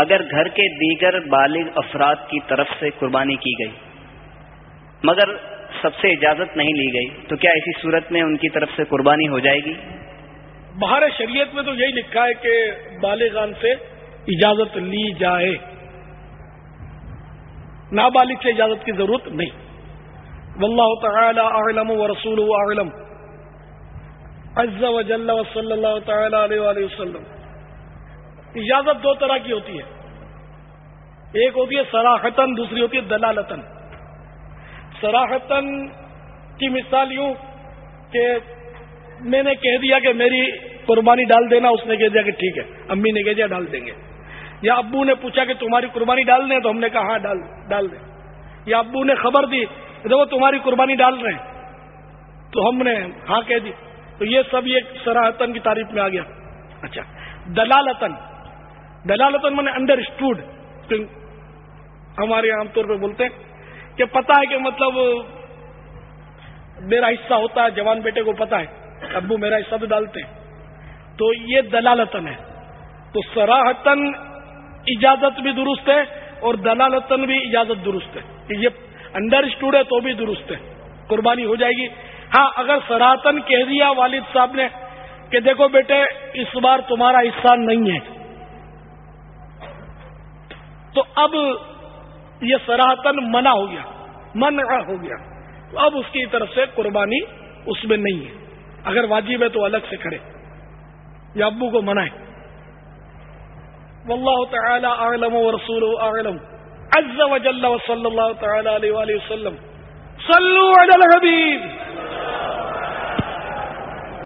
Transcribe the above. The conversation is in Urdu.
اگر گھر کے دیگر بالغ افراد کی طرف سے قربانی کی گئی، مگر سب سے اجازت نہیں لی گئی، تو کیا ایسی صورت میں ان کی طرف سے قربانی ہو جائے گی؟ باہر شریعت میں تو یہی لکھا ہے کہ بالغان سے اجازت لی جائے۔ نابالغ سے اجازت کی ضرورت نہیں۔ واللہ تعالی اعلم و رسول اعلم۔ عز و جل و صلی اللہ تعالی علیہ وآلہ وسلم۔ اجازت دو طرح کی ہوتی ہے۔ ایک ہوتی ہے سراحتن دوسری ہوتی ہے دلالتن سراحتن کی مثال یوں کہ میں نے کہہ دیا کہ میری قربانی ڈال دینا، اس نے کہہ دیا کہ ٹھیک ہے، امی نے کہہ دیا ڈال دیں گے۔ یا ابو نے پوچھا کہ تمہاری قربانی ڈال دیں تو ہم نے کہا ہاں ڈال ڈال دیں۔ یا ابو نے خبر دی دیکھو تمہاری قربانی ڈال رہے ہیں۔ تو ہم نے ہاں کہہ دی۔ تو یہ سب یہ سراہتن کی تعریف میں آ گیا۔ اچھا۔ دلالتن دلالتن میں نے انڈر اسٹوڈ ہمارے عام طور پہ بولتے ہیں کہ پتا ہے کہ مطلب میرا حصہ ہوتا ہے، جوان بیٹے کو پتا ہے، ابو میرا حصہ بھی ڈالتے ہیں۔ تو یہ دلالتن ہے۔ تو سراہتن اجازت بھی درست ہے اور دلالتن بھی اجازت درست ہے کہ یہ انڈر اسٹوڈ ہے تو بھی درست ہے۔ قربانی ہو جائے گی۔ ہاں اگر سراہتن کہہ دیا والد صاحب نے کہ دیکھو بیٹے، اس بار تمہارا حصہ نہیں ہے۔ تو اب یہ سراہتن منع ہو گیا، منع ہو گیا۔ تو اب اس کی طرف سے قربانی اس میں نہیں ہے۔ اگر واجب ہے تو الگ سے کرے۔ یا ابو کو منائے واللہ تعالی اعلم و رسول اعلم۔ عز و جل و صلی اللہ تعالی علیہ وآلہ وسلم۔ صلو علی الحبیب۔